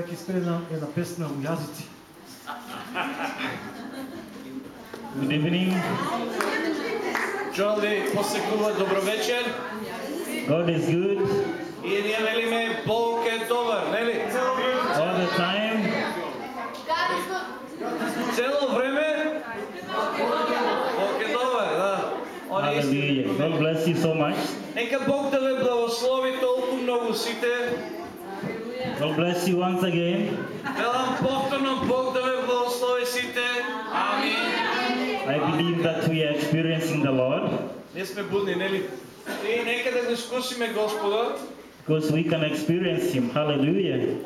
Сега ќе спее една, една песна у јазици. Good evening. Ви посекува добро вечер. God is good И ние велиме Бог е добар, нели? all the time. Цело време Бог е добар, да. Е. Hallelujah. God bless you so much. Нека Бог да ве благослови толку многу сите. God bless you once again. I believe that we are experiencing the Lord. Because we can experience Him. Hallelujah.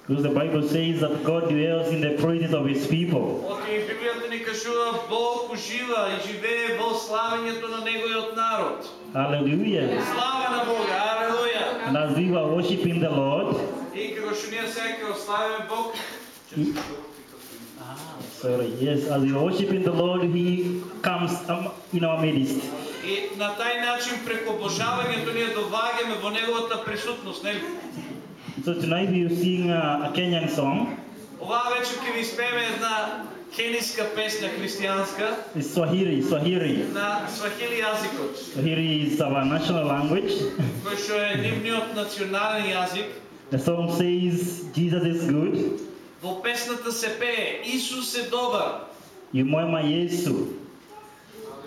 Оти ние можеме да се сретнеме и да имаме искуство со Бога. Because the Bible says that God dwells in the praises of His people. Оти Библијата ни кажува Бог ужива и живее во славењето на неговиот народ. Hallelujah. Слава на Бога, алелуја. And as we were worshiping the Lord, И како што ние сега ќе ославиме Бог, sorry, yes, as we were worshiping the Lord, He comes um, in our midst. и на тај начин преку обожавањето ние доваѓаме во неговата присутност, нели? So tonight we will sing uh, a Kenyan song. Оваа вечер ќе ви испееме една кениска песна христијанска It's Swahili, Swahili. на свахили јазикот, Swahili is our national language. кој што е нивниот национален јазик. The song says, Jesus is good. Во песната се пее Исус е добар. You moema Yesu.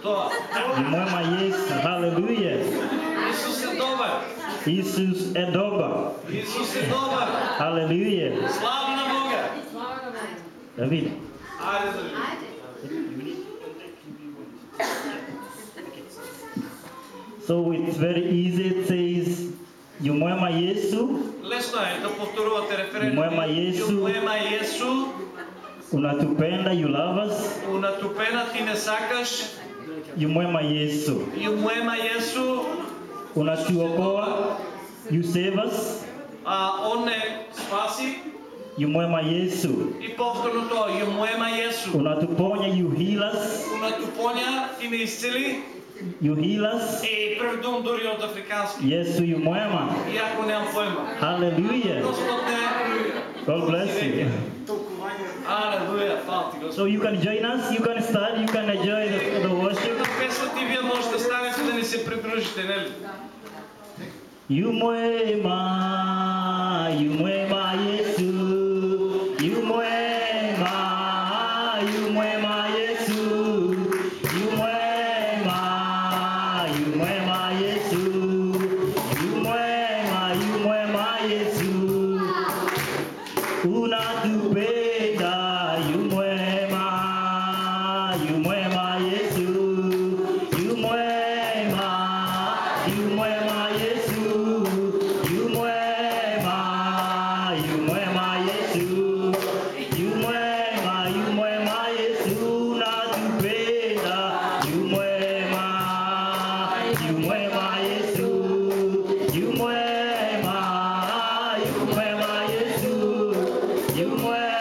Тоа. You moema Yesu. Hallelujah. Исус е добар. Jesus е добър. Исус е добар. Hallelujah. Слава на Бога. David. Ајде да видим. So it's very easy. It says, You moema Yesu. Лесно е да повторувате референдум. Моема Јесу. Моема Јесу. Unatupenda, you love us. Унатупена ти не сакаш. You moema Yesu. И моема Јесу. Unatuokoa, you save us. А он не спаси. You moema Yesu. И повторно тоа. И моема Јесу. Unatuponya, you heal us. Унатупоња ти ме исцели. You heal us. И прв дум дури од африкански. Yesu, you moema. Иако немам појма. Hallelujah. Господ не. God bless you. Алелуја, фала ти Господ. So you can join us. You can start. You can enjoy the, the worship. На песната и вие можете да станете да ни се придружите, нели? You You may, you Yumwema Yesu. somewhere.